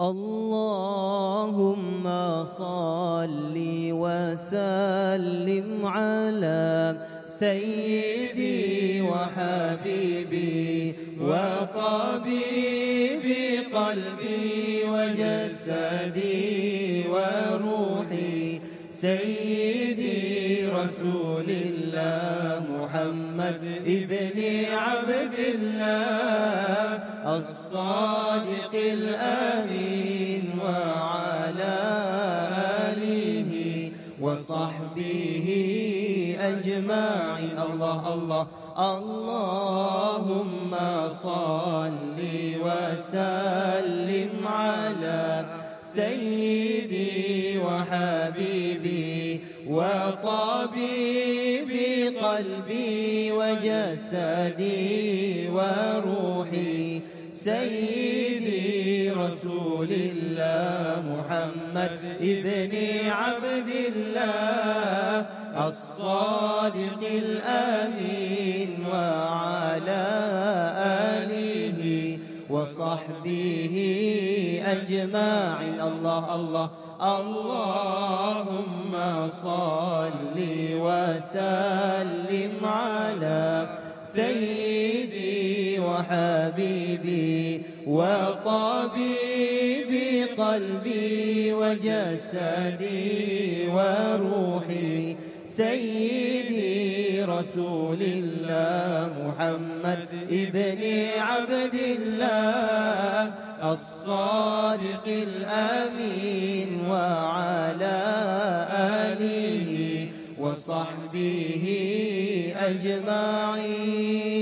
اللهم صل وسلم على سيدي وحبيبي وطبيبي قلبي وجسدي وروحي سيدي رسول الله محمد ابن عبد الله الصادق الأمين وعلى آله وصحبه أجمعين. الله الله اللهم صل وسلم على سيدي وحبيبي وطبيبي قلبي وجسدي وروحي سيدي رسول الله محمد ابن عبد الله الصادق الأمين وصحبه أجمعين. الله الله. اللهم صل وسلم على سيدي وحبيبي وطبيبي قلبي وجسدي وروحي. سيدي رسول الله محمد ابن عبد الله الصادق الأمين وعلى آله وصحبه أجمعين.